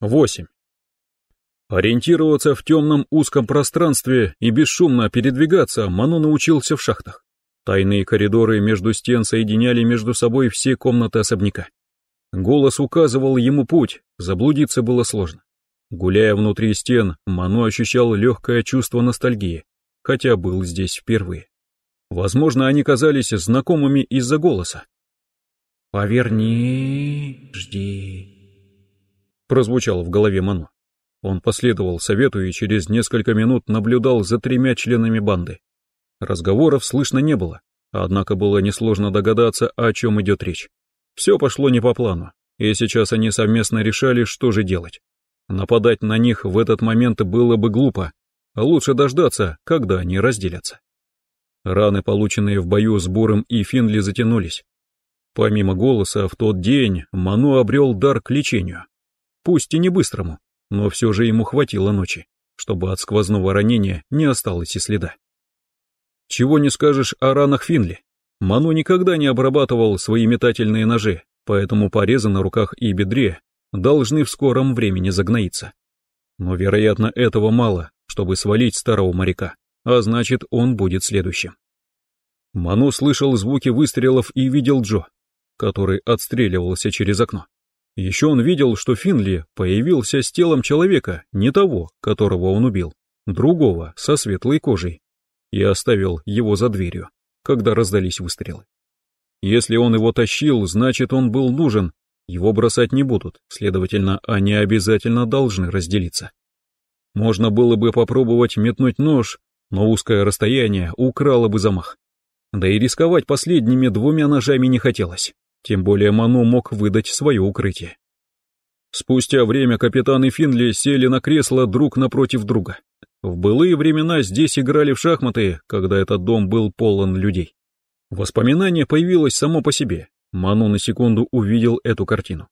8. Ориентироваться в темном узком пространстве и бесшумно передвигаться Ману научился в шахтах. Тайные коридоры между стен соединяли между собой все комнаты особняка. Голос указывал ему путь, заблудиться было сложно. Гуляя внутри стен, Ману ощущал легкое чувство ностальгии, хотя был здесь впервые. Возможно, они казались знакомыми из-за голоса. «Поверни, жди», прозвучал в голове Мано. Он последовал совету и через несколько минут наблюдал за тремя членами банды. Разговоров слышно не было, однако было несложно догадаться, о чем идет речь. Все пошло не по плану, и сейчас они совместно решали, что же делать. Нападать на них в этот момент было бы глупо, а лучше дождаться, когда они разделятся. Раны, полученные в бою с Буром и Финли, затянулись. Помимо голоса, в тот день Ману обрел дар к лечению. Пусть и не быстрому, но все же ему хватило ночи, чтобы от сквозного ранения не осталось и следа. Чего не скажешь о ранах Финли. Ману никогда не обрабатывал свои метательные ножи, поэтому порезы на руках и бедре должны в скором времени загноиться. Но, вероятно, этого мало, чтобы свалить старого моряка, а значит, он будет следующим. Ману слышал звуки выстрелов и видел Джо, который отстреливался через окно. Еще он видел, что Финли появился с телом человека, не того, которого он убил, другого, со светлой кожей, и оставил его за дверью, когда раздались выстрелы. Если он его тащил, значит он был нужен, его бросать не будут, следовательно, они обязательно должны разделиться. Можно было бы попробовать метнуть нож, но узкое расстояние украло бы замах. Да и рисковать последними двумя ножами не хотелось. Тем более Ману мог выдать свое укрытие. Спустя время капитан и Финли сели на кресло друг напротив друга. В былые времена здесь играли в шахматы, когда этот дом был полон людей. Воспоминание появилось само по себе. Ману на секунду увидел эту картину.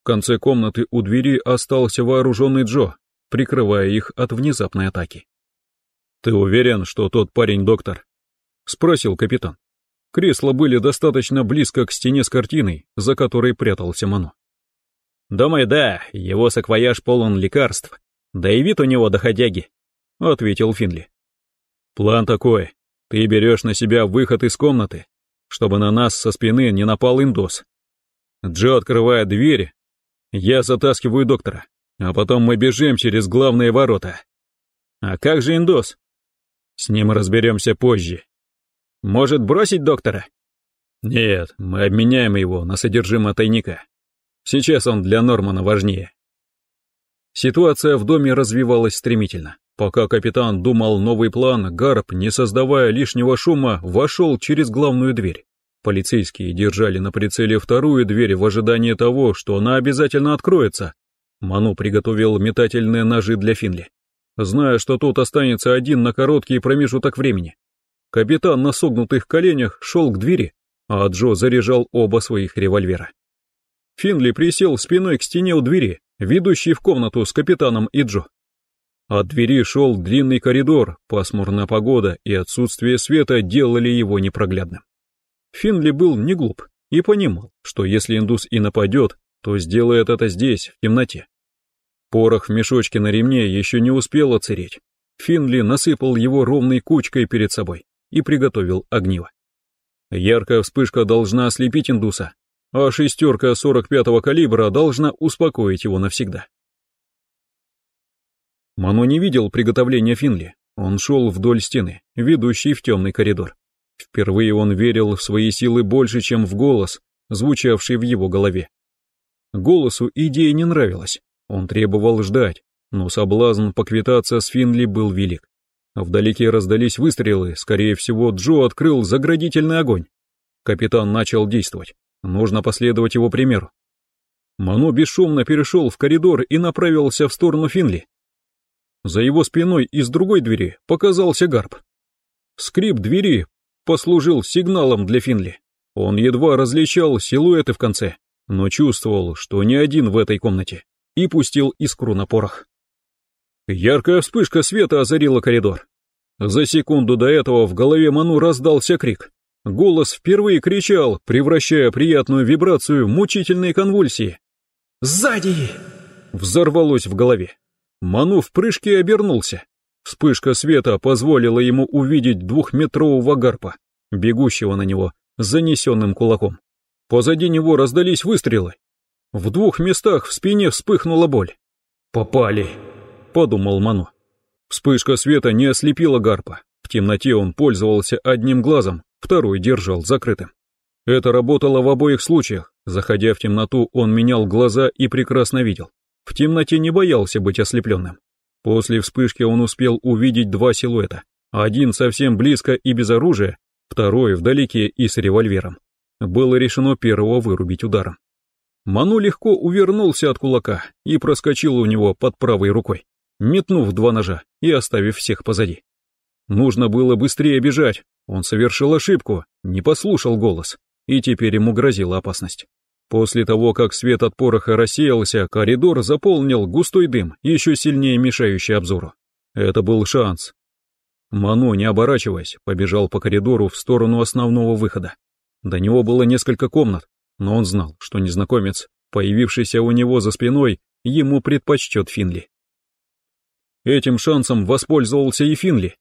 В конце комнаты у двери остался вооруженный Джо, прикрывая их от внезапной атаки. «Ты уверен, что тот парень доктор?» — спросил капитан. Кресла были достаточно близко к стене с картиной, за которой прятался Мано. «Думаю, да, его саквояж полон лекарств, да и вид у него доходяги», — ответил Финли. «План такой, ты берешь на себя выход из комнаты, чтобы на нас со спины не напал индос. Джо открывает дверь, я затаскиваю доктора, а потом мы бежим через главные ворота. А как же индос? С ним разберемся позже. Может, бросить доктора? Нет, мы обменяем его на содержимое тайника. Сейчас он для Нормана важнее. Ситуация в доме развивалась стремительно. Пока капитан думал новый план, Гарп, не создавая лишнего шума, вошел через главную дверь. Полицейские держали на прицеле вторую дверь в ожидании того, что она обязательно откроется. Ману приготовил метательные ножи для Финли, зная, что тот останется один на короткий промежуток времени. Капитан на согнутых коленях шел к двери, а Джо заряжал оба своих револьвера. Финли присел спиной к стене у двери, ведущей в комнату с капитаном и Джо. От двери шел длинный коридор, пасмурная погода и отсутствие света делали его непроглядным. Финли был не глуп и понимал, что если индус и нападет, то сделает это здесь, в темноте. Порох в мешочке на ремне еще не успел оцереть. Финли насыпал его ровной кучкой перед собой и приготовил огниво. Яркая вспышка должна ослепить индуса, а шестерка 45-го калибра должна успокоить его навсегда. Мано не видел приготовления Финли, он шел вдоль стены, ведущей в темный коридор. Впервые он верил в свои силы больше, чем в голос, звучавший в его голове. Голосу идея не нравилась, он требовал ждать, но соблазн поквитаться с Финли был велик. Вдалеке раздались выстрелы, скорее всего, Джо открыл заградительный огонь. Капитан начал действовать, нужно последовать его примеру. Мано бесшумно перешел в коридор и направился в сторону Финли. За его спиной из другой двери показался гарп. Скрип двери послужил сигналом для Финли. Он едва различал силуэты в конце, но чувствовал, что не один в этой комнате, и пустил искру на порох. Яркая вспышка света озарила коридор. За секунду до этого в голове Ману раздался крик. Голос впервые кричал, превращая приятную вибрацию в мучительные конвульсии. «Сзади!» Взорвалось в голове. Ману в прыжке обернулся. Вспышка света позволила ему увидеть двухметрового гарпа, бегущего на него занесенным кулаком. Позади него раздались выстрелы. В двух местах в спине вспыхнула боль. «Попали», — подумал Ману. Вспышка света не ослепила гарпа. В темноте он пользовался одним глазом, второй держал закрытым. Это работало в обоих случаях. Заходя в темноту, он менял глаза и прекрасно видел. В темноте не боялся быть ослепленным. После вспышки он успел увидеть два силуэта. Один совсем близко и без оружия, второй вдалеке и с револьвером. Было решено первого вырубить ударом. Ману легко увернулся от кулака и проскочил у него под правой рукой, метнув два ножа и оставив всех позади. Нужно было быстрее бежать, он совершил ошибку, не послушал голос, и теперь ему грозила опасность. После того, как свет от пороха рассеялся, коридор заполнил густой дым, еще сильнее мешающий обзору. Это был шанс. Мано, не оборачиваясь, побежал по коридору в сторону основного выхода. До него было несколько комнат, но он знал, что незнакомец, появившийся у него за спиной, ему предпочтет Финли. Этим шансом воспользовался и Финли.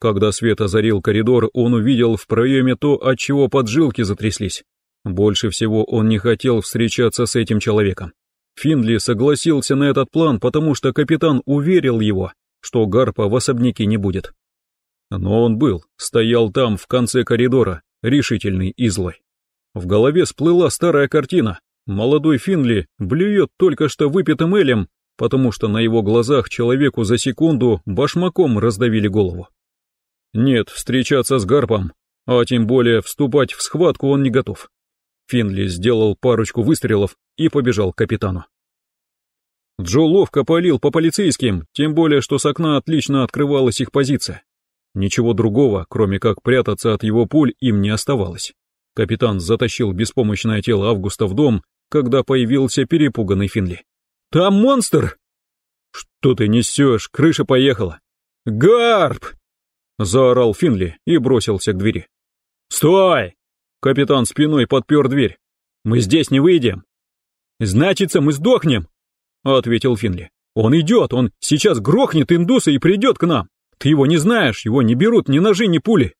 Когда свет озарил коридор, он увидел в проеме то, от чего поджилки затряслись. Больше всего он не хотел встречаться с этим человеком. Финли согласился на этот план, потому что капитан уверил его, что Гарпа в особняке не будет. Но он был, стоял там в конце коридора, решительный и злой. В голове всплыла старая картина. Молодой Финли блюет только что выпитым элем, потому что на его глазах человеку за секунду башмаком раздавили голову. Нет, встречаться с Гарпом, а тем более вступать в схватку он не готов. Финли сделал парочку выстрелов и побежал к капитану. Джо ловко палил по полицейским, тем более, что с окна отлично открывалась их позиция. Ничего другого, кроме как прятаться от его пуль, им не оставалось. Капитан затащил беспомощное тело Августа в дом, когда появился перепуганный Финли. «Там монстр!» «Что ты несешь? Крыша поехала!» «Гарп!» — заорал Финли и бросился к двери. «Стой!» Капитан спиной подпер дверь. «Мы здесь не выйдем». «Значится, мы сдохнем», — ответил Финли. «Он идет, он сейчас грохнет индуса и придет к нам. Ты его не знаешь, его не берут ни ножи, ни пули».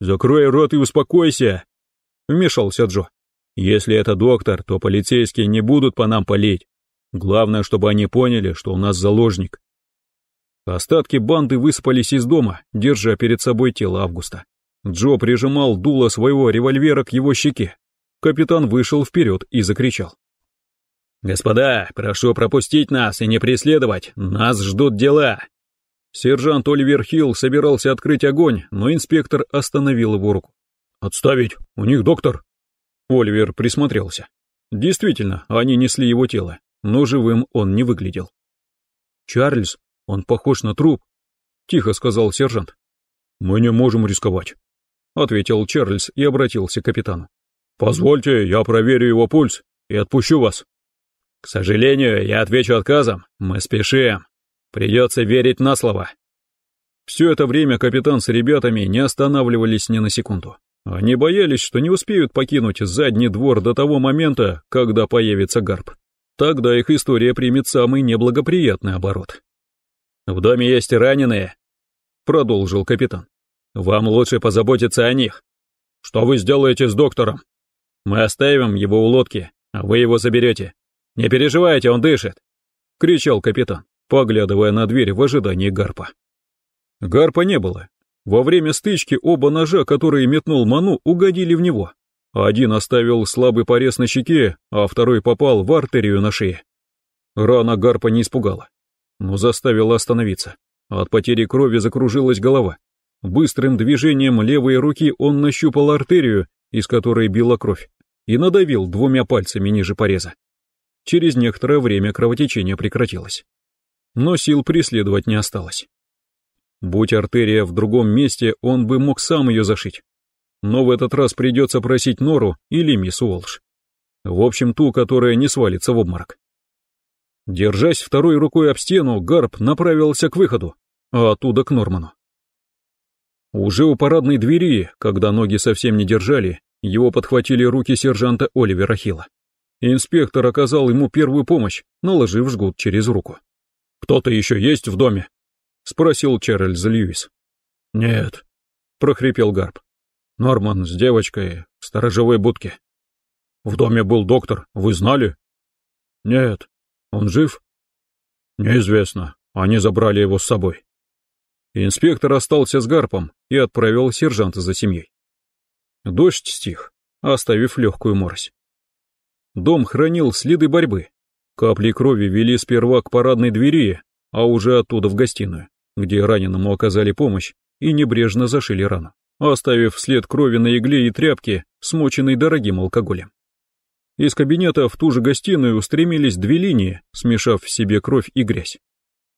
«Закрой рот и успокойся», — вмешался Джо. «Если это доктор, то полицейские не будут по нам палить. Главное, чтобы они поняли, что у нас заложник». Остатки банды высыпались из дома, держа перед собой тело Августа. Джо прижимал дуло своего револьвера к его щеке. Капитан вышел вперед и закричал. «Господа, прошу пропустить нас и не преследовать, нас ждут дела!» Сержант Оливер Хилл собирался открыть огонь, но инспектор остановил его руку. «Отставить, у них доктор!» Оливер присмотрелся. Действительно, они несли его тело, но живым он не выглядел. «Чарльз, он похож на труп», — тихо сказал сержант. «Мы не можем рисковать», — ответил Чарльз и обратился к капитану. «Позвольте, я проверю его пульс и отпущу вас». «К сожалению, я отвечу отказом. Мы спешим. Придется верить на слово». Все это время капитан с ребятами не останавливались ни на секунду. Они боялись, что не успеют покинуть задний двор до того момента, когда появится гарп. Тогда их история примет самый неблагоприятный оборот. «В доме есть раненые», — продолжил капитан. Вам лучше позаботиться о них. Что вы сделаете с доктором? Мы оставим его у лодки, а вы его заберете. Не переживайте, он дышит!» — кричал капитан, поглядывая на дверь в ожидании гарпа. Гарпа не было. Во время стычки оба ножа, которые метнул Ману, угодили в него. Один оставил слабый порез на щеке, а второй попал в артерию на шее. Рана гарпа не испугала, но заставила остановиться. От потери крови закружилась голова, Быстрым движением левой руки он нащупал артерию, из которой била кровь, и надавил двумя пальцами ниже пореза. Через некоторое время кровотечение прекратилось. Но сил преследовать не осталось. Будь артерия в другом месте, он бы мог сам ее зашить. Но в этот раз придется просить Нору или мисс Уолш. В общем, ту, которая не свалится в обморок. Держась второй рукой об стену, Гарп направился к выходу, а оттуда к Норману. Уже у парадной двери, когда ноги совсем не держали, его подхватили руки сержанта Оливера Хилла. Инспектор оказал ему первую помощь, наложив жгут через руку. «Кто-то еще есть в доме?» — спросил Чарльз Льюис. «Нет», — прохрипел Гарп. «Норман с девочкой в сторожевой будке». «В доме был доктор, вы знали?» «Нет. Он жив?» «Неизвестно. Они забрали его с собой». Инспектор остался с Гарпом и отправил сержанта за семьей. Дождь стих, оставив легкую морось. Дом хранил следы борьбы. Капли крови вели сперва к парадной двери, а уже оттуда в гостиную, где раненому оказали помощь и небрежно зашили рану, оставив след крови на игле и тряпке, смоченной дорогим алкоголем. Из кабинета в ту же гостиную устремились две линии, смешав в себе кровь и грязь.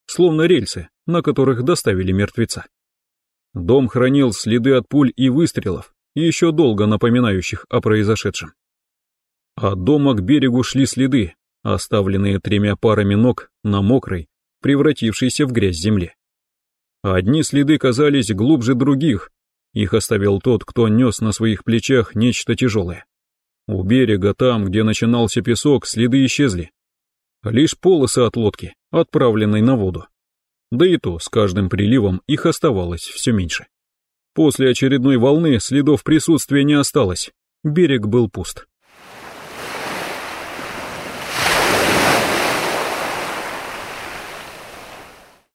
Словно рельсы, на которых доставили мертвеца. Дом хранил следы от пуль и выстрелов, еще долго напоминающих о произошедшем. От дома к берегу шли следы, оставленные тремя парами ног на мокрой, превратившейся в грязь земле. Одни следы казались глубже других, их оставил тот, кто нес на своих плечах нечто тяжелое. У берега, там, где начинался песок, следы исчезли. Лишь полосы от лодки, отправленной на воду. Да и то, с каждым приливом их оставалось все меньше. После очередной волны следов присутствия не осталось, берег был пуст.